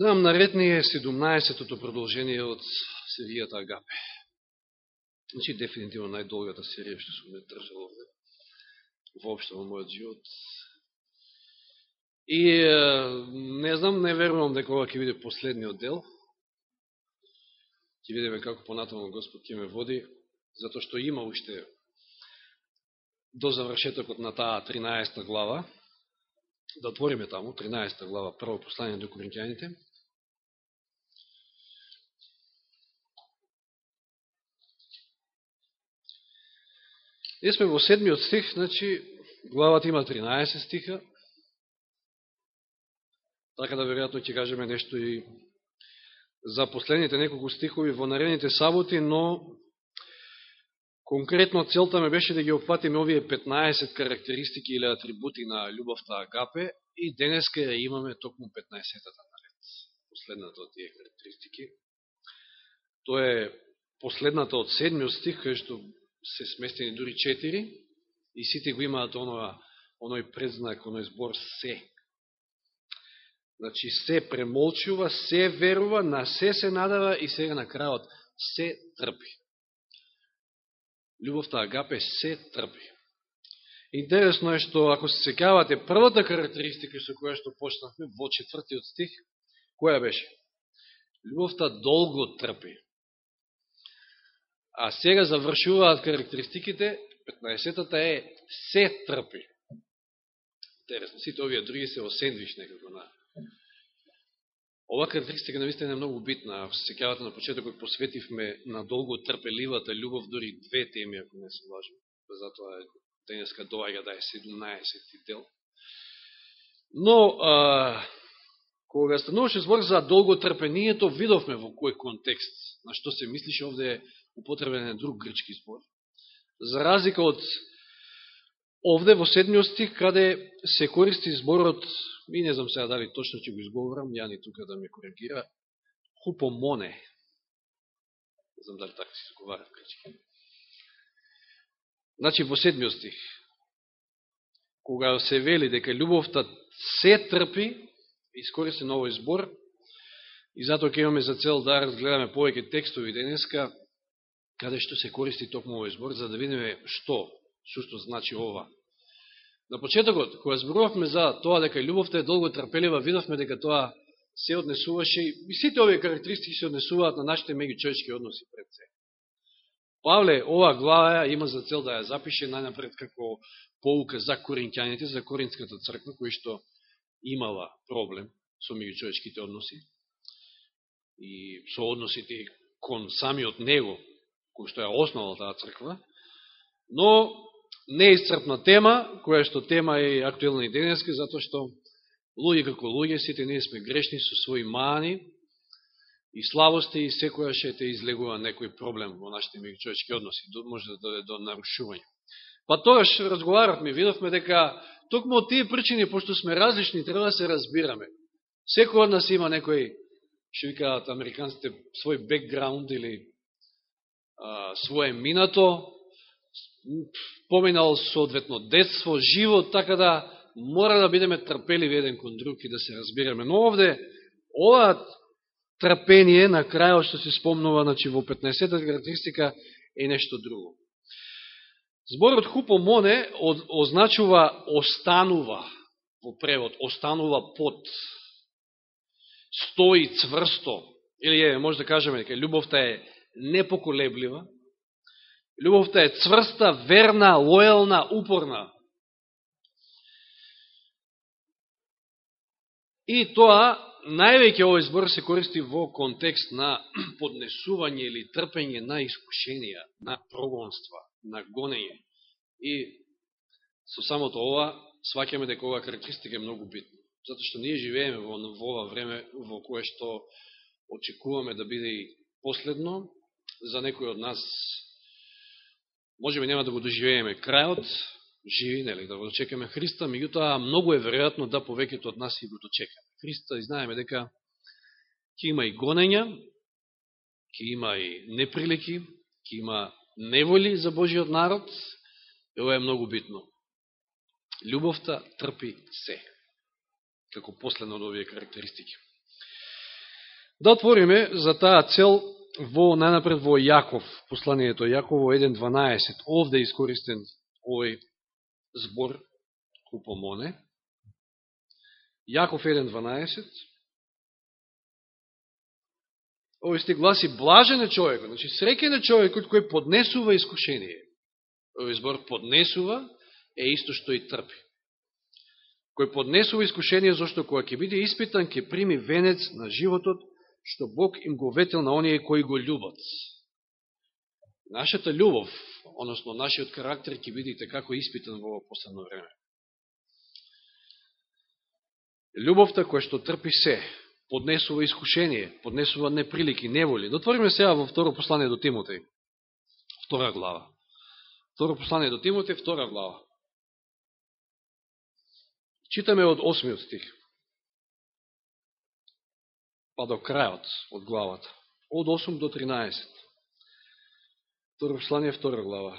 Нам наредни е 17-тото продолжение од серијата Агапе. Значи, дефинитивно најдолгата серија што сум ме држал овде, воопшто во мојот живот. И не знам, не верувам дека ова ќе биде последниот дел. Ќе видиме како понатаму Господ ќе ме води, затоа што има уште до завршетокот на таа 13 глава, да отвориме таму, 13 глава, прво послание до Коринќаните. Ние сме во седмиот стих, значи, главата има 13 стиха, така да веројатно ќе кажеме нешто и за последните неколку стихови во наредните саботи, но конкретно целта ме беше да ги опфатиме овие 15 карактеристики или атрибути на љубовта Агапе и денеска ја имаме токму 15-тата наред, последната од тие карактеристики. Тоа е последната од седмиот стих, кај што се сместени дури четири, и сите го имаат онова, оној предзнак, оној збор се. Значи, се премолчува, се верува, на се се надава и сега на крајот се трпи. Любовта Агапе се трпи. Интересно е што, ако се секавате, првата карактеристика со која што почнахме, во четвртиот стих, која беше? Любовта долго трпи. А сега завршуваат карактеристиките, 15-тата е се трпи. Интересно, сите овие други се осендвиш некако на... Ова карактеристика наистина е многу битна. Ако се секјавате на почетокот, посветивме на долго трпеливата љубов, дори две теми, ако не се лажам. Затоа денеска доаѓа да е 17 дел. Но, а, кога стануваше збор за долго трпението, видовме во кој контекст, на што се мислише овде употребен е друг грчки збор. За разлика од овде во седмиот стих, каде се користи зборот, и не знам сега дали точно ќе го изговорам, ја ни тука да ме коригира, хупомоне. Не знам дали така се изговара в грчки. Значи, во седмиот стих, кога се вели дека љубовта се трпи, искористен овој збор, и затоа ќе имаме за цел да разгледаме повеќе текстови денеска, каде што се користи токму овој збор, за да видиме што, сушто значи ова. На почетокот, кога зборувавме за тоа дека љубовта е долго трпелива, видовме дека тоа се однесуваше и сите овие карактеристики се однесуваат на нашите меѓучовечки односи пред се. Павле, ова глава има за цел да ја запише најнапред како поука за коринќаните, за коринската црква, кој што имала проблем со меѓучовечките односи и со односите кон самиот него, кој што ја основал таа црква, но неисцрпна тема, која што тема е актуелна и денеска, затоа што луѓе како луѓе, сите ние сме грешни со своји мани и слабости и секоја ше те излегува некој проблем во нашите меѓучовечки односи, може да доде до нарушување. Па тогаш разговаравме, видовме дека токму од тие причини, пошто сме различни, треба да се разбираме. Секој од нас има некој, што викаат американците, свој бекграунд или а, своje минато, поминал соодветно детство, живот, така да мора да бидеме трпеливи еден кон друг и да се разбираме. Но овде, ова трпение на крајот што се спомнува значи, во 15-та карактеристика е нешто друго. Зборот хупомоне означува останува во превод, останува под, стои цврсто, или е, може да кажеме дека љубовта е непоколеблива, љубовта е цврста, верна, лојална, упорна. И тоа, највеќе овој збор се користи во контекст на поднесување или трпење на искушенија, на прогонства, на гонење. И со самото ова, сваќаме дека ова карактеристика е многу битна. Затоа што ние живееме во, во ова време во кое што очекуваме да биде и последно, за некој од нас можеме нема да го доживееме крајот, живи, нели, да го дочекаме Христа, меѓутоа многу е веројатно да повеќето од нас и го дочекаме. Христа и знаеме дека ќе има и гонења, ќе има и неприлики, ќе има неволи за Божиот народ, и ова е многу битно. Любовта трпи се, како последно од овие карактеристики. Да отвориме за таа цел во најнапред во Јаков, посланието Јаково 1.12. Овде е искористен овој збор купомоне. Јаков 1.12. Овој стих гласи блажен е човекот, значи среќен е човекот кој поднесува искушение. Овој збор поднесува е исто што и трпи. Кој поднесува искушение зашто кога ќе биде испитан ќе прими венец на животот што Бог им го ветил на оние кои го љубат. Нашата љубов, односно нашиот карактер ќе видите како испитан во последно време. Љубовта која што трпи се, поднесува искушение, поднесува неприлики, неволи. Дотвориме сега во второ послание до Тимотеј, втора глава. Второ послание до Тимотеј, втора глава. Читаме од 8 стих па до крајот од главата. Од 8 до 13. Второ послание, втора глава.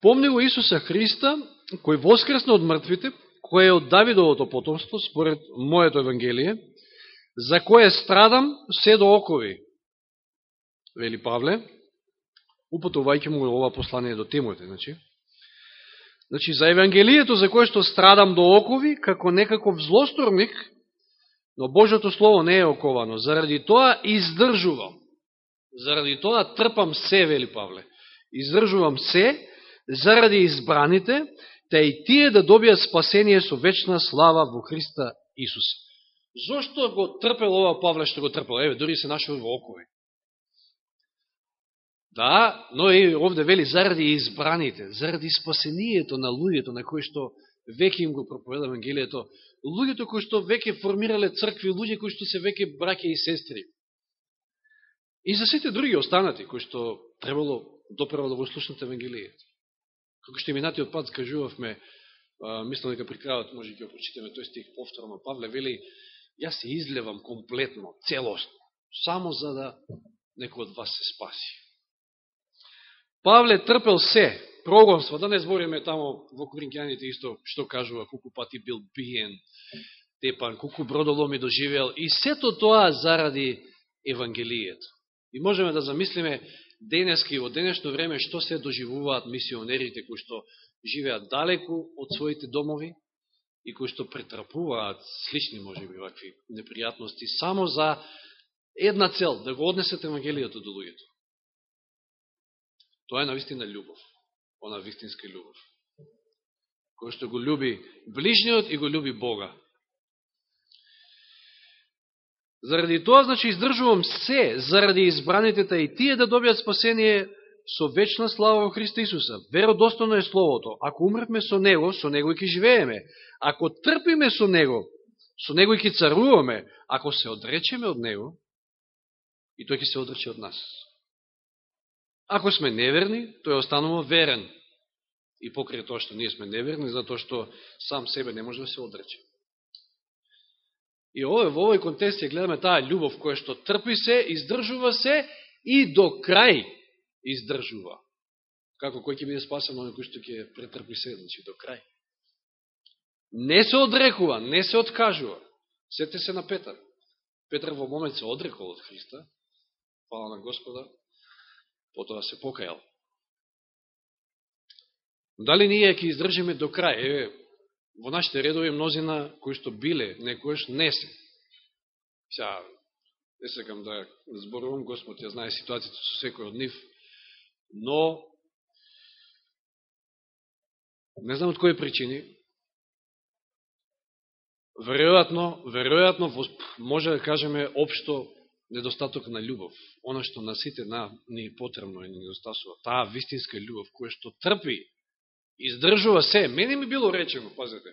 Помни го Исуса Христа, кој воскресна од мртвите, кој е од Давидовото потомство, според моето Евангелие, за кое страдам се до окови. Вели Павле, упатувајќи му ова послание до Тимоте, значи. Значи, за Евангелието за кое што страдам до окови, како некаков злосторник, Но Божото Слово не е оковано. Заради тоа издржувам. Заради тоа трпам се, вели Павле. Издржувам се, заради избраните, та и тие да добијат спасение со вечна слава во Христа Исуса. Зошто го трпел ова Павле што го трпел? Еве, дори се нашел во окови. Да, но и овде вели заради избраните, заради спасението на луѓето на кои што веќе им го проповеда Евангелието, луѓето кои што веќе формирале цркви, луѓе кои што се веќе браке и сестри. И за сите други останати, кои што требало допрво да го слушнат Евангелието. Како што минатиот пат скажувавме, мислам дека при крајот може да ќе прочитаме тој стих повторно, Павле вели, јас се излевам комплетно, целосно, само за да некој од вас се спаси. Павле трпел се, прогонство, да не збориме тамо во Коринќаните исто што кажува, колку пати бил биен, тепан, колку бродоломи доживеал, и сето тоа заради Евангелието. И можеме да замислиме денески, во денешно време, што се доживуваат мисионерите кои што живеат далеку од своите домови и кои што претрапуваат слични, може би, вакви непријатности, само за една цел, да го однесат Евангелието до луѓето. Тоа е навистина љубов она вистинска љубов. Кој што го люби ближниот и го люби Бога. Заради тоа, значи, издржувам се, заради избраните и тие да добијат спасение со вечна слава во Христа Исуса. Веродостоно е Словото. Ако умревме со Него, со Него и ке живееме. Ако трпиме со Него, со Него и ке царуваме. Ако се одречеме од Него, и тој ќе се одрече од нас. Ако сме неверни, тој останува верен. И покрај тоа што ние сме неверни, затоа што сам себе не може да се одрече. И овој, во овој контекст ја гледаме таа љубов која што трпи се, издржува се и до крај издржува. Како кој ќе биде спасен, оној кој што ќе претрпи се, значи до крај. Не се одрекува, не се откажува. Сете се на Петар. Петар во момент се одрекол од Христа, фала на Господа, потоа се покајал. Дали ние ќе издржиме до крај? Еве, во нашите редови мнозина кои што биле, некојаш не се. Сега, не сакам да зборувам, Господ ја знае ситуацијата со секој од нив, но не знам од кои причини, веројатно, веројатно може да кажеме општо недостаток на љубов, она што на сите на, ни е потребно и ни недостасува, таа вистинска љубов, која што трпи, издржува се. Мене ми било речено, пазете,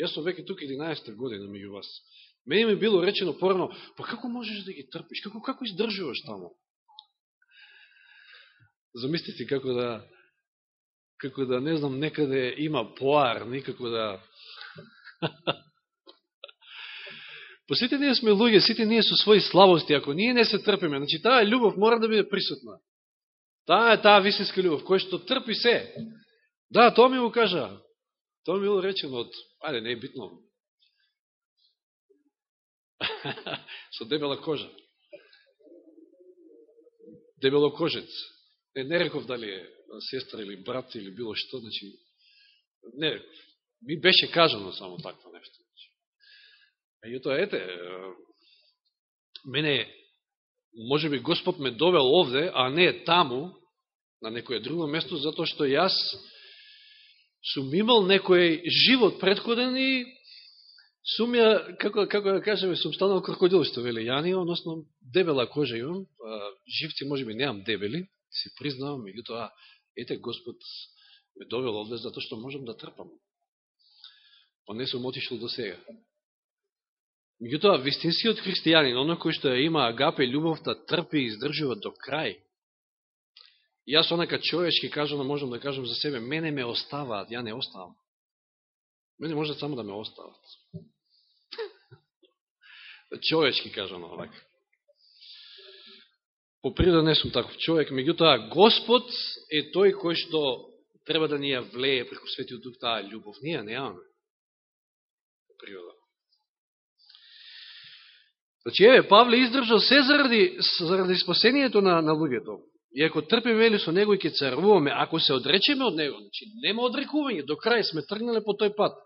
јас сум веќе тук 11 година меѓу вас, мене ми било речено порано, па како можеш да ги трпиш, како, како издржуваш таму? Замислите како да, како да, не знам, некаде има поар, никако да... По сите ние сме луѓе, сите ние со своји слабости, ако ние не се трпиме, значи таа љубов мора да биде присутна. Таа е таа вистинска љубов, која што трпи се. Да, тоа ми го кажа. Тоа ми било речено од, ајде, не е битно. Со дебела кожа. Дебело кожец. Не, не реков дали е сестра или брат или било што, значи, не реков. Ми беше кажано само такво нешто. Меѓутоа, ете, мене, може би Господ ме довел овде, а не таму, на некоје друго место, затоа што јас сум имал некој живот предходен и сум ја, како, како ја кажеме, сум станал крокодил, што вели Јани, односно дебела кожа имам, живци може би неам дебели, си признавам, меѓутоа, ете Господ ме довел овде, затоа што можам да трпам. Па не сум отишел до сега. Меѓутоа, вистинскиот христијанин, оно кој што ја има агапе љубовта, трпи и издржува до крај. И јас онака човечки кажано можам да кажам за себе, мене ме оставаат, ја не оставам. Мене може само да ме остават. човечки кажано онака. По природа не сум таков човек, меѓутоа Господ е тој кој што треба да ни ја влее преку Светиот Дух таа љубов. Ние немаме. По природа. Значи, еве, Павле издржал се заради, заради спасението на, на луѓето. И ако трпиме или со него и ќе царуваме, ако се одречеме од него, значи, нема одрекување, до крај сме тргнале по тој пат.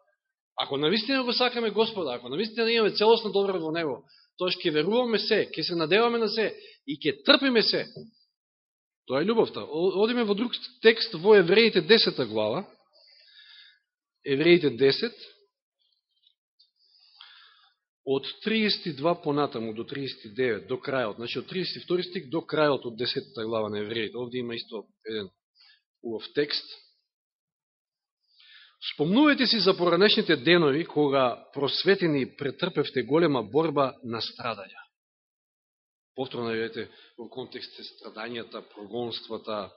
Ако навистина го сакаме Господа, ако навистина имаме целосно добро во него, тоа ќе веруваме се, ќе се надеваме на се и ќе трпиме се. Тоа е љубовта. Одиме во друг текст во Евреите 10 глава. Евреите 10 од 32 понатаму до 39, до крајот, значи од 32 стик до крајот од 10 глава на Евреите. Овде има исто еден убав текст. Спомнувате си за поранешните денови, кога просветени претрпевте голема борба на страдања. Повторно видите во контекст страдањата, прогонствата.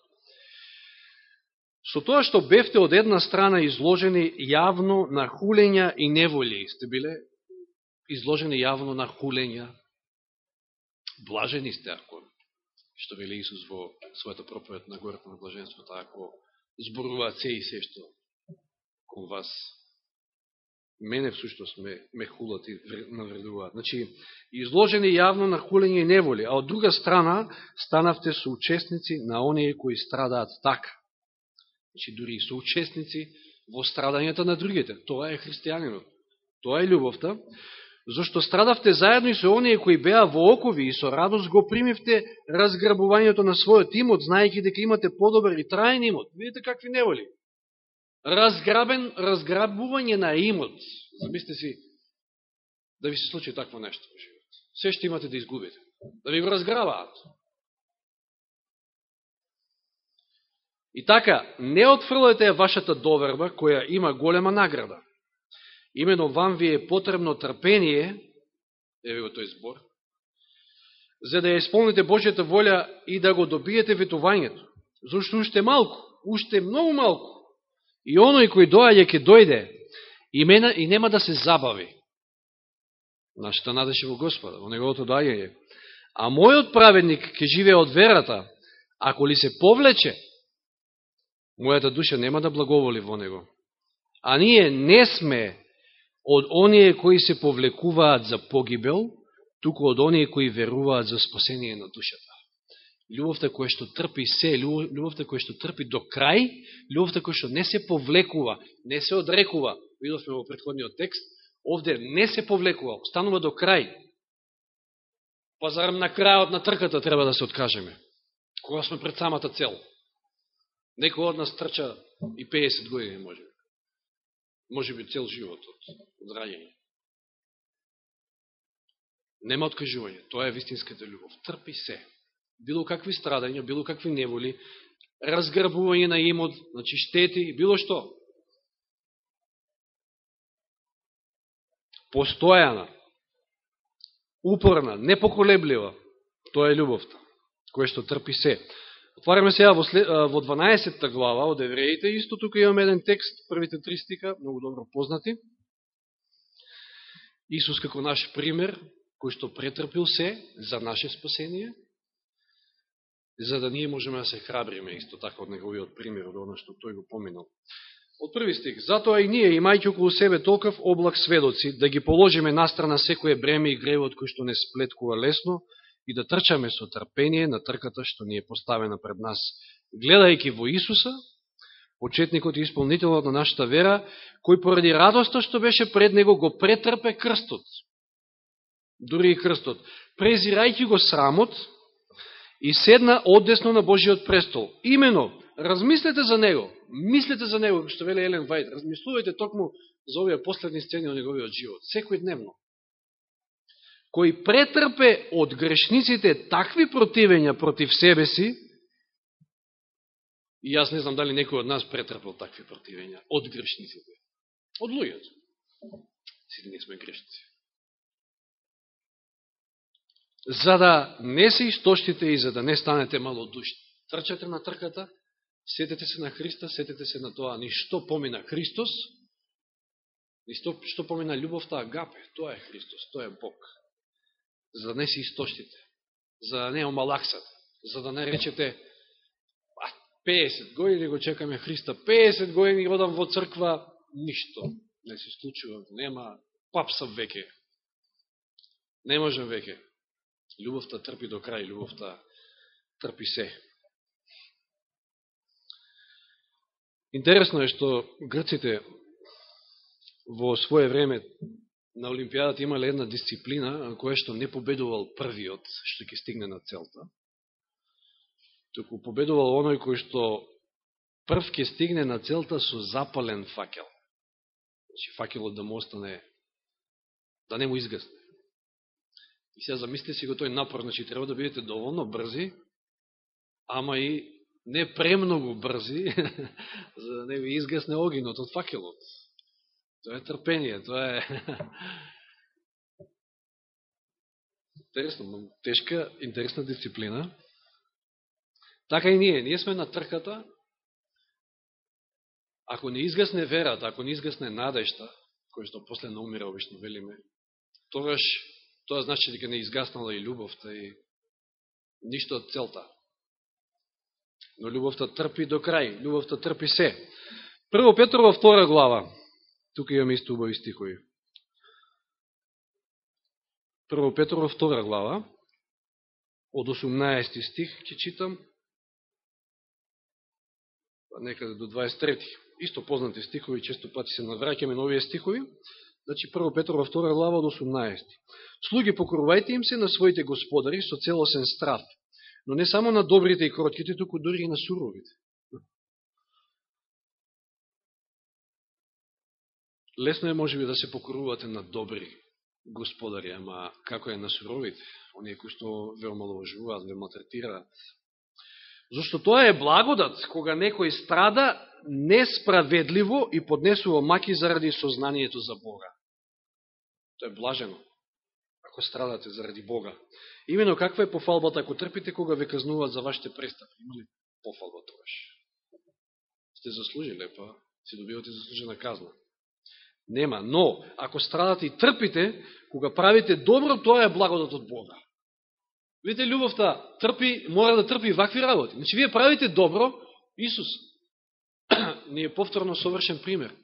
Со тоа што бевте од една страна изложени јавно на хулења и неволи, сте биле изложени јавно на хулења. Блажени сте ако, што вели Исус во својата проповед на гората на блаженството, ако зборуваат се и се што кон вас. Мене всушност ме, ме хулат и навредуваат. Значи, изложени јавно на хулење и неволи, а од друга страна станавте соучесници на оние кои страдаат така. Значи, дури и соучесници во страдањата на другите. Тоа е христијанинот. Тоа е љубовта зашто страдавте заедно и со оние кои беа во окови и со радост го примивте разграбувањето на својот имот, знаејќи дека имате подобар и траен имот. Видите какви неволи. Разграбен, разграбување на имот. Замислите си, да ви се случи такво нешто во живот. Се што имате да изгубите. Да ви го разграбаат. И така, не отфрлете вашата доверба, која има голема награда. Имено вам ви е потребно трпение, еве го тој збор, за да ја исполните Божјата волја и да го добиете ветувањето. Зошто уште малку, уште многу малку. И оној кој доаѓа ќе дојде и, мена, и нема да се забави. Нашата надеше во Господа, во неговото доаѓање. А мојот праведник ќе живее од верата, ако ли се повлече, мојата душа нема да благоволи во него. А ние не сме од оние кои се повлекуваат за погибел, туку од оние кои веруваат за спасение на душата. Љубовта која што трпи се, љубовта која што трпи до крај, љубовта која што не се повлекува, не се одрекува, видовме во предходниот текст, овде не се повлекува, останува до крај. Па зарам на крајот на трката треба да се откажеме, кога сме пред самата цел. Некој од нас трча и 50 години, може може би цел животот од, раѓање. Нема откажување. Тоа е вистинската љубов. Трпи се. Било какви страдања, било какви неволи, разграбување на имот, значи штети, било што. Постојана, упорна, непоколеблива, тоа е љубовта, која што трпи се. Отвараме сега во, след, во 12 глава од Евреите, исто тука имаме еден текст, првите три стика, многу добро познати. Исус како наш пример, кој што претрпил се за наше спасение, за да ние можеме да се храбриме исто така од неговиот пример, од оно што тој го поминал. Од први стих. Затоа и ние, имајќи околу себе толков облак сведоци, да ги положиме настрана секое бреме и гревот кој што не сплеткува лесно и да трчаме со трпение на трката што ни е поставена пред нас. Гледајќи во Исуса, почетникот и исполнителот на нашата вера, кој поради радоста што беше пред него го претрпе крстот. Дури и крстот. Презирајќи го срамот и седна одесно на Божиот престол. Имено, размислете за него, мислете за него, што веле Елен Вајд, размислувајте токму за овие последни сцени од неговиот живот, секој дневно. Кој претрпе од грешниците такви противења против себе си, И јас не знам дали некој од нас претрпел такви противења од грешниците. Од луѓето. Сите не сме грешници. За да не се истоштите и за да не станете малодушни. Трчате на трката, сетете се на Христа, сетете се на тоа ни што помина Христос, ни што, што помина љубовта Агапе, тоа е Христос, тоа е Бог. За да не се истоштите, за да не омалаксате, за да не речете «Па, 50 години го чекаме Христа, 50 години одам во црква, ништо не се случува, нема папса веке. Не можам веке. Любовта трпи до крај, любовта трпи се. Интересно е што грците во своје време на Олимпијадата имале една дисциплина која што не победувал првиот што ќе стигне на целта туку победувал оној кој што прв ке стигне на целта со запален факел. Значи факелот да му остане, да не му изгасне. И сега замислите си го тој напор, значи треба да бидете доволно брзи, ама и не премногу брзи, за да не ви изгасне огинот од факелот. Тоа е трпение, тоа е... Интересно, тешка, интересна дисциплина. Така и ние, ние сме на трката, ако не изгасне верата, ако не изгасне надежта, која што после не умира, обично велиме, тогаш тоа значи дека не изгаснала и љубовта и ништо од целта. Но љубовта трпи до крај, љубовта трпи се. Прво Петрова втора глава, тука имаме исто убави стихови. Прво Петро, втора глава, од 18 стих ќе читам, Па некаде до 23. Исто познати стихови, често пати се навраќаме на овие стихови. Значи, прво Петро, втора глава од 18. Слуги, покорувајте им се на своите господари со целосен страв, но не само на добрите и кротките, туку дури и на суровите. Лесно е, може би, да се покорувате на добри господари, ама како е на суровите, оние кои што ве да омаловажуваат, ве да малтретираат, Зошто тоа е благодат, кога некој страда несправедливо и поднесува маки заради сознанието за Бога. Тоа е блажено, ако страдате заради Бога. Имено каква е пофалбата ако трпите кога ве казнуваат за вашите престапи? Има ли пофалба тогаш? Сте заслужиле, па си добивате заслужена казна. Нема, но ако страдате и трпите, кога правите добро, тоа е благодат од Бога. Видите, љубовта трпи, мора да трпи вакви работи. Значи, вие правите добро, Исус ни е повторно совршен пример.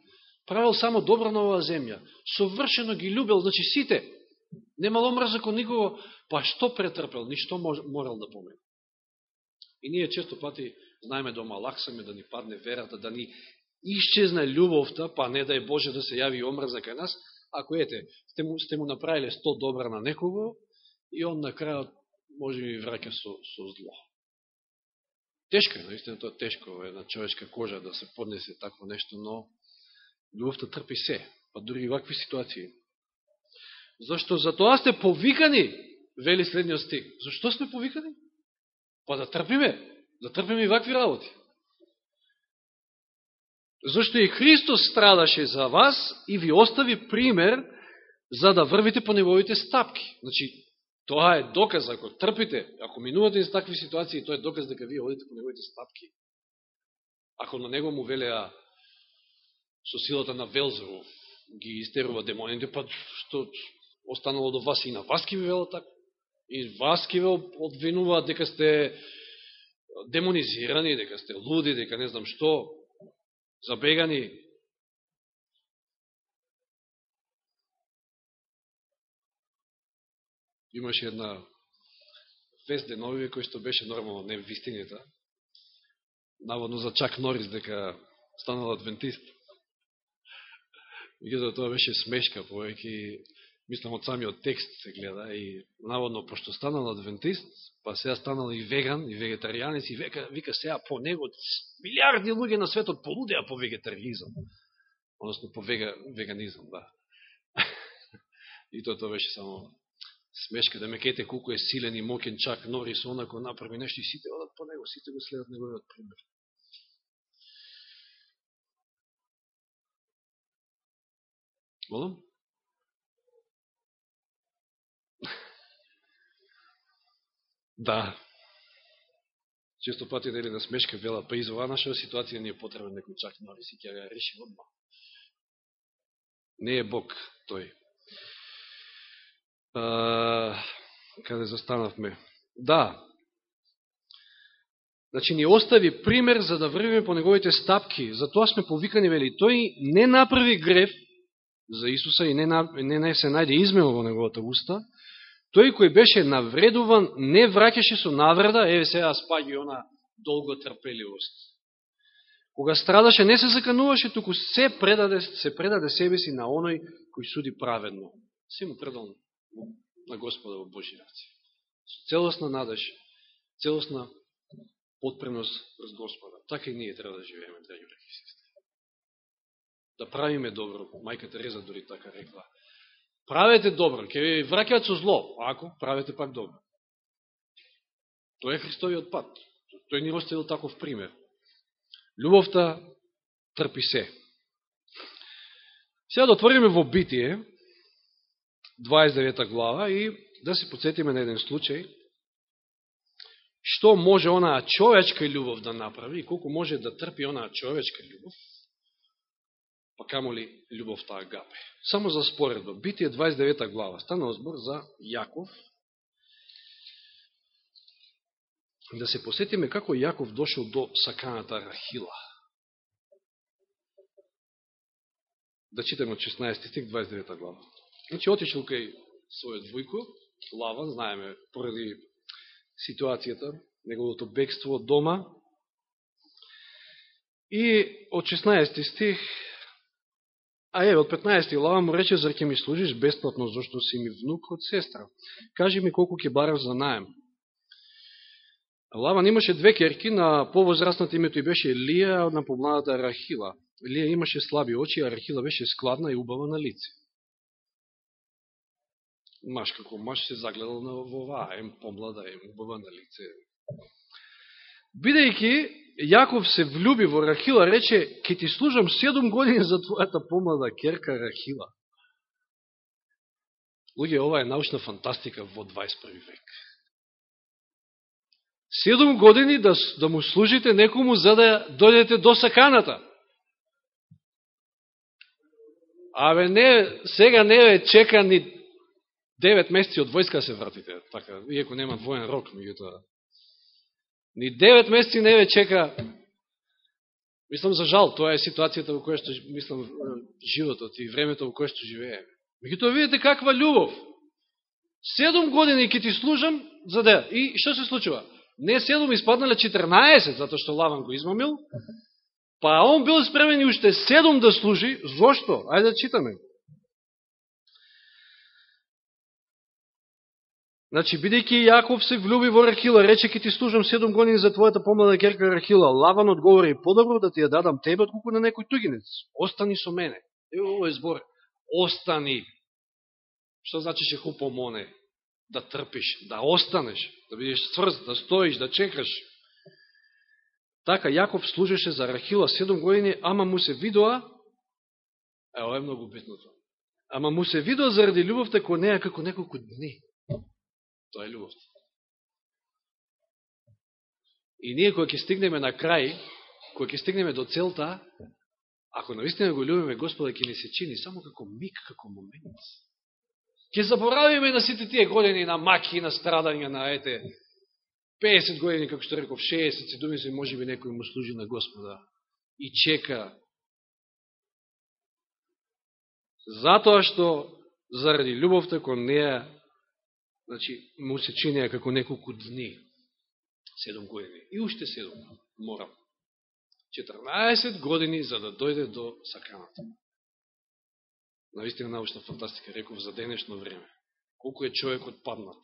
Правил само добро на оваа земја. Совршено ги любил, значи сите. Немало да мрза кон никого, па што претрпел, ништо морал да помине. И ние често пати знаеме дома лаксаме да ни падне верата, да ни исчезна љубовта, па не дај Боже да се јави омраза кај нас, ако ете, сте му, сте му направиле 100 добра на некого, и он на крајот може би враќа со, со зло. Тешко е, наистина тоа тешко е на човечка кожа да се поднесе такво нешто, но љубовта трпи се, па дури и вакви ситуации. Зашто за тоа сте повикани, вели следниот стих. Зашто сме повикани? Па да трпиме, да трпиме и вакви работи. Зашто и Христос страдаше за вас и ви остави пример за да врвите по неговите стапки. Значи, Тоа е доказ, ако трпите, ако минувате из такви ситуации, тоа е доказ дека вие одите по неговите стапки. Ако на него му велеа со силата на Велзеру ги истерува демоните, па што останало до вас и на вас ки ви вело така? И вас ки ве обвинуваат дека сте демонизирани, дека сте луди, дека не знам што, забегани. Имаше една фест деновиве кој што беше нормално не вистинјата. Наводно за Чак Норис дека станал адвентист. Мегутоа тоа беше смешка повеќе мислам од самиот текст се гледа и наводно пошто станал адвентист, па сега станал и веган, и вегетаријанец и века, вика сега по него милиарди луѓе на светот полудеа по вегетаријизам. Односно по вега, веганизам, да. и тоа тоа беше само смешка да ме кете колку е силен и мокен чак Норис, онако направи нешто и сите одат по него, сите го следат неговиот пример. Молам? Да. Често пати дали на смешка вела, па из оваа наша ситуација не е потребен некој чак Норис и ќе ја реши одма. Не е Бог тој. А, каде застанавме? Да. Значи, ни остави пример за да врвиме по неговите стапки. Затоа сме повикани, вели, тој не направи греф, за Исуса и не, не, не се најде измено во неговата уста, тој кој беше навредуван не враќаше со навреда, еве сега спаѓа она долго трпеливост. Кога страдаше, не се закануваше, туку се предаде, се предаде себе си на оној кој суди праведно. Се му предал на Господа во Божи раце. Целосна надеж, целосна подпремност пред Господа. Така и ние треба да живееме, драги браки сестри да правиме добро. Мајка Тереза дори така рекла. Правете добро, ќе ви враќаат со зло, ако правете пак добро. Тоа е Христовиот пат. Тој ни оставил таков пример. Любовта трпи се. Сега да отвориме во Битие, 29 глава, и да се подсетиме на еден случај, што може онаа човечка љубов да направи и колку може да трпи онаа човечка љубов, па камоли љубовта агапе. Само за споредба, Битие 29 глава, стана збор за Јаков. Да се посетиме како Јаков дошел до саканата Рахила. Да читаме од 16 стих 29 глава. Значи, отишел кај својот двојко, Лаван, знаеме, поради ситуацијата, неговото бегство од дома. И од 16 стих А е, од 15 лава му рече, зар ќе ми служиш бесплатно, зашто си ми внук од сестра? Кажи ми колку ќе барав за наем. Лаван имаше две керки, на повозрастната името и беше Лија, на помладата Рахила. Лија имаше слаби очи, а Рахила беше складна и убава на лице. Маш како маш се загледал на оваа, ем помлада, ем убава на лице. Бидејќи Јаков се влюби во Рахила, рече, ке ти служам седум години за твојата помлада керка Рахила. Луѓе, ова е научна фантастика во 21. век. Седум години да, да му служите некому за да дојдете до саканата. Абе, не, сега не е чека ни 9 месеци од војска се вратите, така, иеко нема воен рок, меѓутоа. Ни девет месеци не ве чека. Мислам за жал, тоа е ситуацијата во која што, мислам, животот и времето во кое што живееме. Меѓутоа, видите каква љубов. Седум години ќе ти служам, за да... И што се случува? Не седум, испаднале 14, затоа што Лаван го измамил, па он бил спремен и уште седум да служи. Зошто? Ајде да читаме. Значи, бидејќи Јаков се влюби во Рахила, рече ке ти служам 7 години за твојата помлада керка Рахила. Лаван одговори, подобро да ти ја дадам тебе, отколку на некој тугинец. Остани со мене. И овој збор. Остани. Што значи ше хупомоне? Да трпиш, да останеш, да бидеш цврст, да стоиш, да чекаш. Така, Јаков служеше за Рахила 7 години, ама му се видоа, е, ова е многу битното, ама му се видоа заради љубовта кон неја како неколку дни. Тоа е љубовта. И ние кога ќе стигнеме на крај, кога ќе стигнеме до целта, ако наистина го любиме Господа, ќе ни се чини само како миг, како момент. Ќе заборавиме на сите тие години на маки, на страдања, на ете, 50 години, како што реков, 60, се думи се, може би некој му служи на Господа и чека. Затоа што заради љубовта кон неја Значи, му се чинеа како неколку дни, седом години. И уште седом морам. 14 години за да дојде до саканата. Наистина научна фантастика, реков за денешно време. Колку е човекот паднат.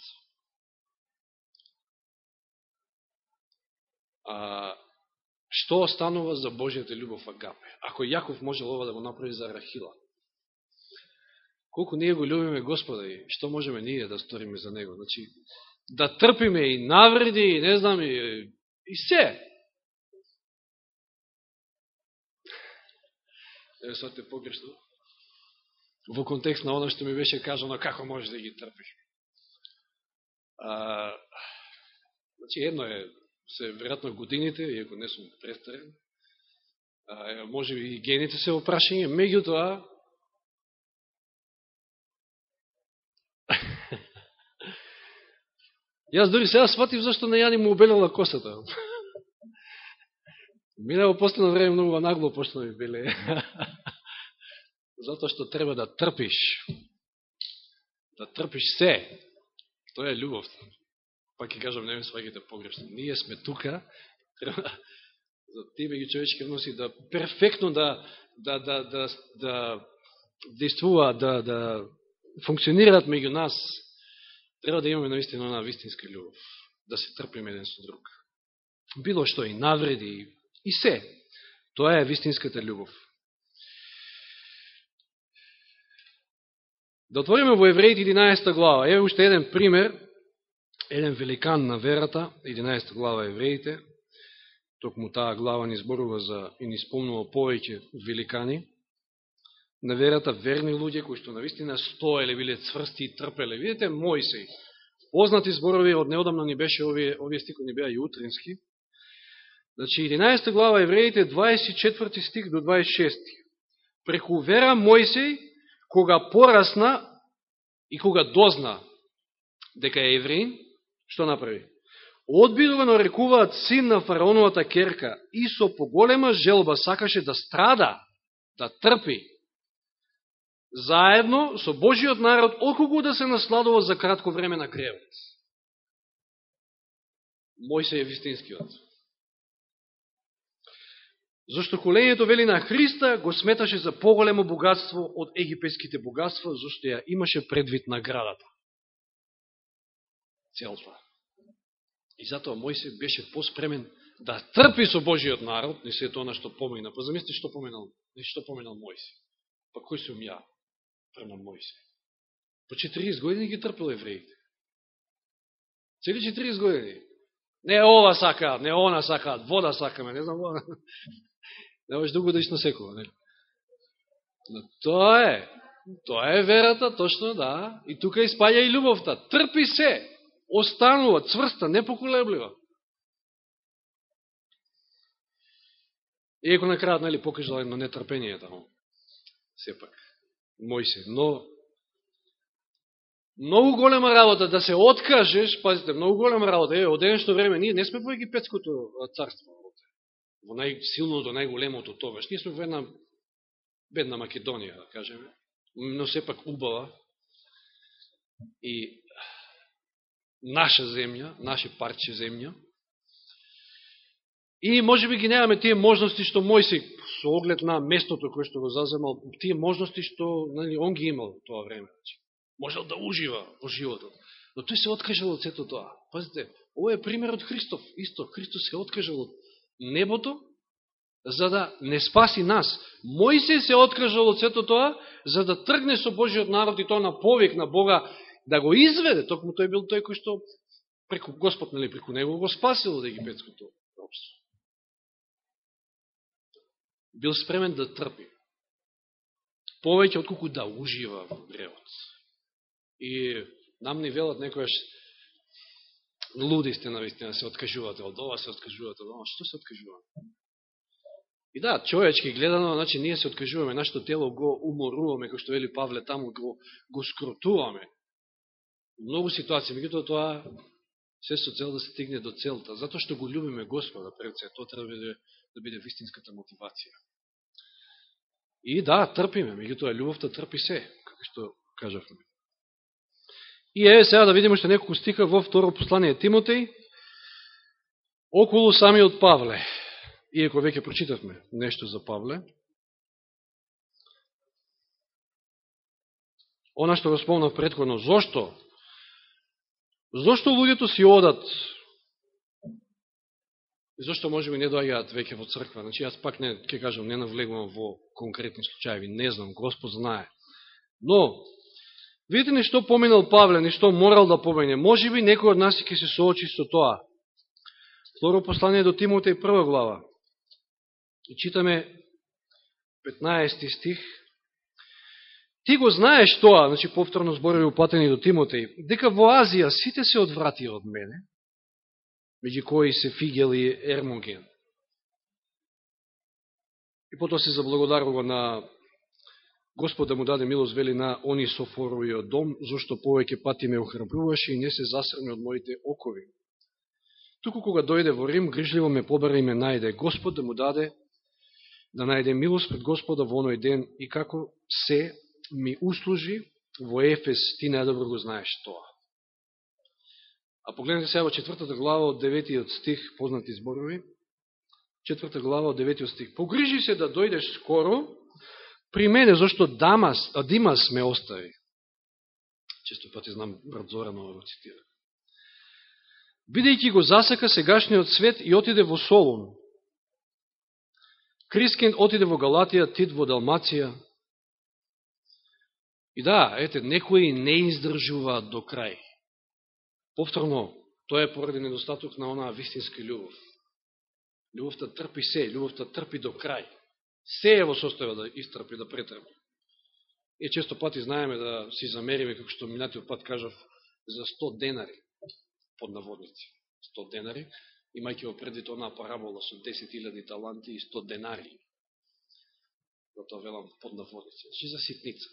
А, што останува за Божијата љубов Агапе? Ако Јаков можел ова да го направи за Рахила, колку ние го любиме Господа и што можеме ние да сториме за Него? Значи, да трпиме и навреди, и не знам, и, и се. Не свате погрешно. Во контекст на оно што ми беше кажано, како може да ги трпиш. А, значи, едно е, се вероятно годините, иако не сум престарен, а, може би и гените се опрашање, меѓу тоа, Јас дори сега сватив зашто на Јани му обелела косата. Минало последно време многу нагло почна ми биле. Затоа што треба да трпиш. Да трпиш се. Тоа е љубов. Пак ќе кажам, не ме свагите погрешно. Ние сме тука, треба за тебе и човечки носи да перфектно да да да да да действува, да да функционираат меѓу нас Треба да имаме наистина една вистинска љубов, да се трпиме еден со друг. Било што и навреди, и се. Тоа е вистинската љубов. Да отвориме во Евреите 11 глава. Еве уште еден пример, еден великан на верата, 11 глава Евреите. Токму таа глава ни зборува за и ни спомнува повеќе великани на верата верни луѓе кои што навистина стоеле, биле цврсти и трпеле. Видите, Мојсей, познати зборови, од неодамна ни беше овие, овие стико ни беа и утрински. Значи, 11 глава Евреите, 24 стих до 26. Преку вера Мојсей, кога порасна и кога дозна дека е евреин, што направи? Одбидувано рекуваат син на фараоновата керка и со поголема желба сакаше да страда, да трпи, заедно со Божиот народ, околку да се насладува за кратко време на кревот. Мојсе е вистинскиот. Зошто колењето вели на Христа го сметаше за поголемо богатство од египетските богатства, зашто ја имаше предвид наградата. Целта. И затоа Мојсе беше поспремен да трпи со Божиот народ, не се тоа што помина. Па замисли што поминал, не што поминал Мојсе. Па кој сум ја? Према Мојсе. По 40 години ги трпел евреите. Цели 40 години. Не ова сакаат, не она сакаат, вода сакаме, не знам вода. Не можеш дуго да иш на секоја, не? Но тоа е. Тоа е верата, точно, да. И тука испаѓа и љубовта. Трпи се. Останува, цврста, непоколеблива. Иеко на крајот, нели, покажала едно нетрпение таму. Сепак. Мојсе. Но, многу голема работа да се откажеш, пазите, многу голема работа, е, од денешно време, ние не сме во Египетското царство, во најсилното, најголемото тогаш. Значи, ние сме во една бедна Македонија, да кажеме, но сепак убава и наша земја, наше парче земја, И може би ги немаме тие можности што Мојсей, со оглед на местото кое што го заземал, тие можности што нали, он ги имал тоа време. Значи. Можел да ужива во животот. Но тој се откажал од сето тоа. Пазите, ово е пример од Христов. Исто, Христос се откажал од небото, за да не спаси нас. Мојсей се откажал од сето тоа, за да тргне со Божиот народ и тоа на повик на Бога, да го изведе. Токму тој бил тој кој што преку Господ, нали, преку него го спасил од египетското робство бил спремен да трпи. Повеќе отколку да ужива во гревот. И нам ни велат некојаш луди сте навистина, се откажувате од ова, се откажувате од ова. Што се откажуваме? И да, човечки гледано, значи ние се откажуваме, нашето тело го уморуваме, кој што вели Павле таму, го, го скрутуваме. Многу ситуации, меѓутоа тоа се со цел да се стигне до целта, затоа што го любиме Господа пред се, тоа треба да да биде вистинската мотивација. И да, трпиме, меѓутоа љубовта трпи се, како што кажавме. И е, сега да видиме што неколку стиха во второ послание Тимотеј, околу самиот Павле. Иеко веќе прочитавме нешто за Павле. Она што го спомнав предходно, зошто? Зошто луѓето си одат И зашто може би не доаѓаат веќе во црква? Значи, јас пак не, ке кажам, не навлегувам во конкретни случаеви, не знам, Господ знае. Но, видите ни што поминал Павле, ни што морал да помене. Може би некој од нас ќе се соочи со тоа. Второ послание до Тимотеј, прва глава. И читаме 15 стих. Ти го знаеш тоа, значи повторно зборови упатени до Тимотеј, дека во Азија сите се одвратија од мене, меѓу кои се Фигел и Ермоген. И потоа се заблагодарува на Господ да му даде милост вели на они со форовиот дом, зашто повеќе пати ме охрабруваше и не се засрне од моите окови. Туку кога дојде во Рим, грижливо ме побара и ме најде. Господ да му даде да најде милост пред Господа во оној ден и како се ми услужи во Ефес, ти најдобро го знаеш тоа. А погледнете сега во четвртата глава од деветиот стих, познати зборови, четврта глава од деветиот стих. Погрижи се да дојдеш скоро при мене, зашто Дамас, а Димас ме остави. Често пати знам брат Зорано го цитира. Бидејќи го засака сегашниот свет и отиде во Солун. Крискен отиде во Галатија, Тит во Далмација. И да, ете, некои не издржуваат до крај. Повторно, тоа е поради недостаток на онаа вистинска љубов. Љубовта трпи се, љубовта трпи до крај. Се е во состојба да истрпи, да претрпи. И често пати знаеме да си замериме, како што минатиот пат кажав, за 100 денари под наводници. 100 денари, имајќи во предвид онаа парабола со 10.000 таланти и 100 денари. Зато велам под наводници. Значи за ситница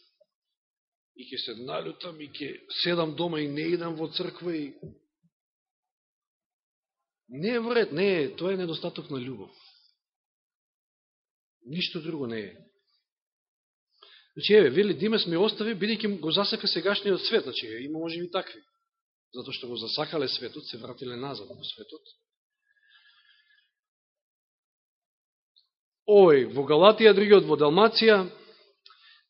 и ќе се налютам и ќе седам дома и не идам во црква и не е вред, не е, тоа е недостаток на љубов. Ништо друго не е. Значи, еве, вели, Димес ме остави, бидејќи го засака сегашниот свет, значи, има може и такви. Зато што го засакале светот, се вратиле назад во светот. Ој, во Галатија, другиот во Далмација,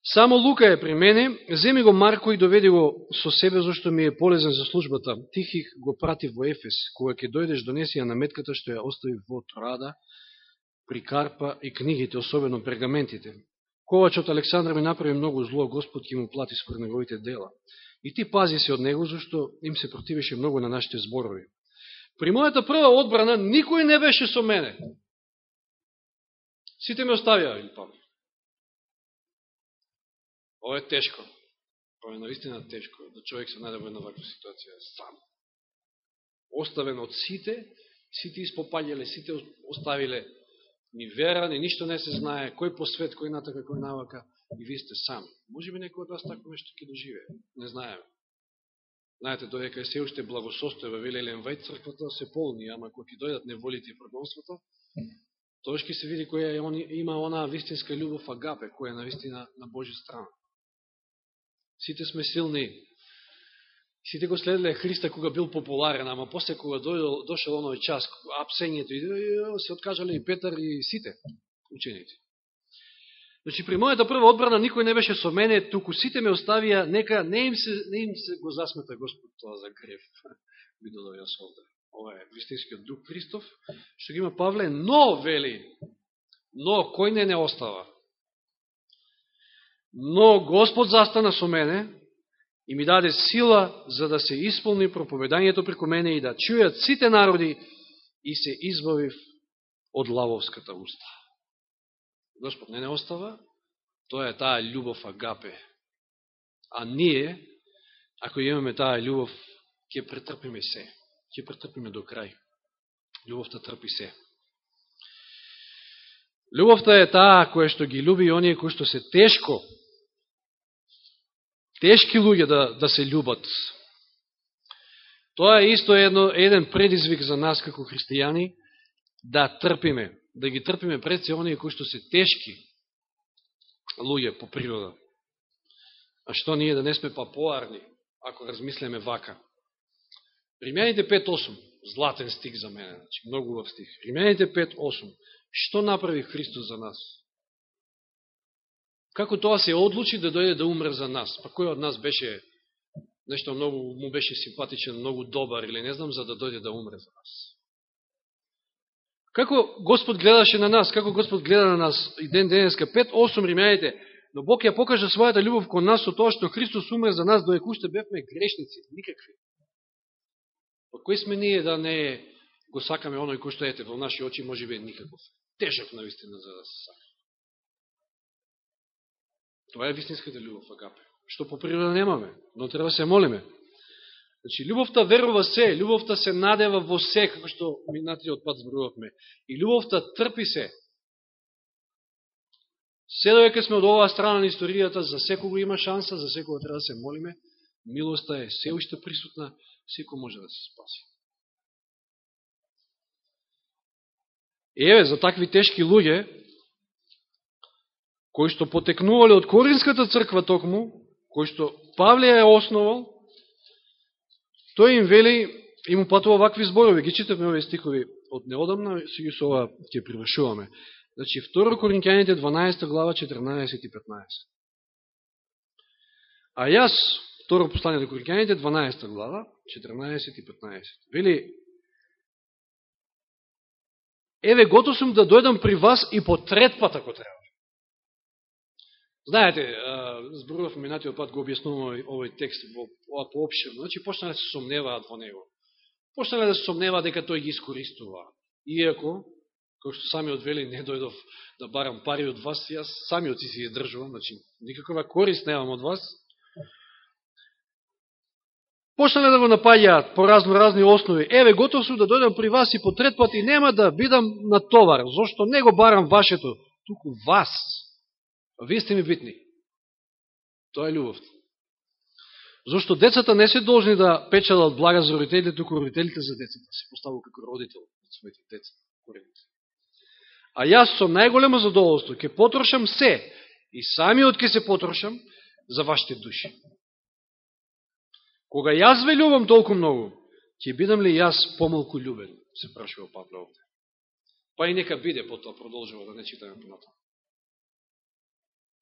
Само Лука е при мене, земи го Марко и доведи го со себе, зашто ми е полезен за службата. Тихих го прати во Ефес, кога ќе дојдеш донеси ја наметката што ја остави во Трада, при Карпа и книгите, особено пергаментите. Ковачот Александр ми направи многу зло, Господ ќе му плати според неговите дела. И ти пази се од него, зашто им се противеше многу на нашите зборови. При мојата прва одбрана никој не беше со мене. Сите ме оставија, или Павле. Ова е тешко. Ова е наистина тешко, да човек се најде во една ваква ситуација сам. Оставен од сите, сите испопаѓале, сите оставиле ни вера, ни ништо не се знае, кој по свет, кој натака, кој навака, и ви сте сами. Може би некој од вас тако нешто ќе доживее, не знаеме. Знаете, додека е се уште благосостојба вели Елен Вајд, црквата се полни, ама кога ќе дојдат неволите и прогонството, тоа ќе се види која има она вистинска љубов агапе, која е навистина на Божја страна. Сите сме силни. Сите го следеле Христа кога бил популарен, ама после кога дојдол, дошел оној час, апсењето, се откажале и Петар и сите ученици. Значи, при мојата прва одбрана никој не беше со мене, туку сите ме оставија, нека не им се, не им се го засмета Господ тоа за греф. Би ја солда. Ова е вистинскиот дух Христов, што ги има Павле, но, вели, но, кој не не остава? Но Господ застана со мене и ми даде сила за да се исполни проповедањето преку мене и да чујат сите народи и се избавив од лавовската уста. Господ не не остава, тоа е таа љубов агапе. А ние, ако имаме таа љубов, ќе претрпиме се. Ќе претрпиме до крај. Љубовта трпи се. Љубовта е таа која што ги люби оние кои што се тешко тешки луѓе да, да се љубат. Тоа е исто едно, еден предизвик за нас како христијани, да трпиме, да ги трпиме пред се оние кои што се тешки луѓе по природа. А што ние да не сме па поарни, ако размислеме вака. Римјаните 5.8, златен стих за мене, значи, многу убав стих. Римјаните 5.8, што направи Христос за нас? Како тоа се одлучи да дојде да умре за нас? Па кој од нас беше нешто многу, му беше симпатичен, многу добар или не знам, за да дојде да умре за нас? Како Господ гледаше на нас, како Господ гледа на нас и ден денеска, 5.8 римјаните, но Бог ја покажа својата љубов кон нас со тоа што Христос умре за нас, дојако уште бевме грешници, никакви. Од кој сме ние да не го сакаме оној кој што ете во наши очи може би никаков. Тежок наистина за да се сака. Тоа е вистинската љубов, агапе. Што по природа немаме, но треба да се молиме. Значи, љубовта верува се, љубовта се надева во се, како што минатиот пат зборувавме. И љубовта трпи се. Се доека сме од оваа страна на историјата, за секого има шанса, за секого треба да се молиме. Милоста е се уште присутна, секој може да се спаси. Еве, за такви тешки луѓе, кои што потекнувале од Коринската црква токму, кои што Павле е основал, тој им вели, и му патува вакви зборови, ги читаме овие стихови од неодамна, си ги со ова ќе привршуваме. Значи, 2 Коринќаните 12 глава 14 и 15. А јас, второ послание до Коринќаните 12 глава 14 и 15. Вели, еве готов сум да дојдам при вас и по трет пат ако треба. Знаете, зборував минатиот пат го објаснувам овој текст во пообширно. Значи, почнале да се сомневаат во него. Почнале да се сомневаат дека тој ги искористува. Иако, кој што сами одвели, не дојдов да барам пари од вас, јас самиот си си ја држувам, значи, никакова корист немам од вас. Почнале да го напаѓаат по разно-разни основи. Еве, готов сум да дојдам при вас и по трет пат и нема да бидам на товар. Зошто не го барам вашето, туку вас. Вие сте ми битни. Тоа е љубовта. Зошто децата не се должни да печелат блага за родителите, туку родителите за децата. Да се поставува како родител од своите деца. А јас со најголемо задоволство ќе потрошам се и самиот ќе се потрошам за вашите души. Кога јас ве љубам толку многу, ќе бидам ли јас помалку љубен, се прашува Павле овде. Па и нека биде, потоа продолжува да не читаме понатаму.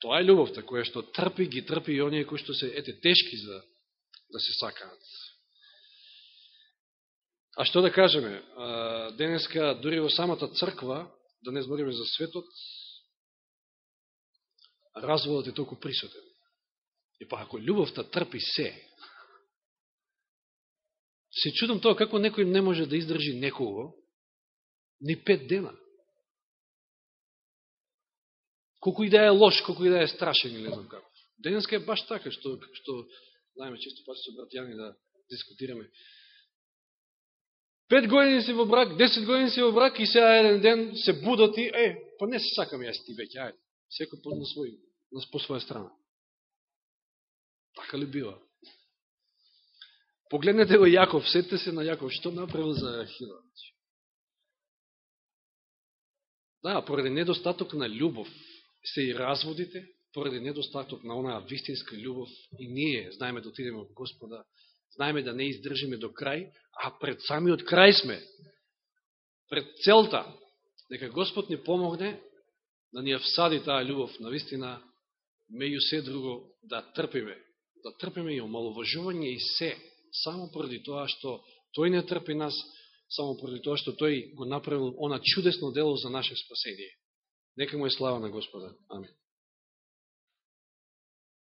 Тоа е љубовта која што трпи, ги трпи и оние кои што се ете тешки за да се сакаат. А што да кажеме? Денеска, дури во самата црква, да не збориме за светот, разводот е толку присутен. И па ако љубовта трпи се, се чудам тоа како некој не може да издржи некого ни пет дена колку и да е лош, колку и да е страшен или не знам како. Денеска е баш така, што, што знаеме често пати со братјани да дискутираме. Пет години си во брак, десет години си во брак и сега еден ден се будат и, е, па не се сакаме јас ти веќе, ајде. Секој по, на, свој, на, по своја страна. Така ли бива? Погледнете го Јаков, сетте се на Јаков, што направил за Хила? Да, поради недостаток на љубов, се и разводите, поради недостаток на онаа вистинска љубов, и ние знаеме да отидеме од Господа, знаеме да не издржиме до крај, а пред самиот крај сме, пред целта, дека Господ ни помогне да ни ја всади таа љубов на вистина, меѓу се друго да трпиме, да трпиме и омаловажување и се, само поради тоа што Тој не трпи нас, само поради тоа што Тој го направил она чудесно дело за наше спасение. Нека му е слава на Господа. Амин.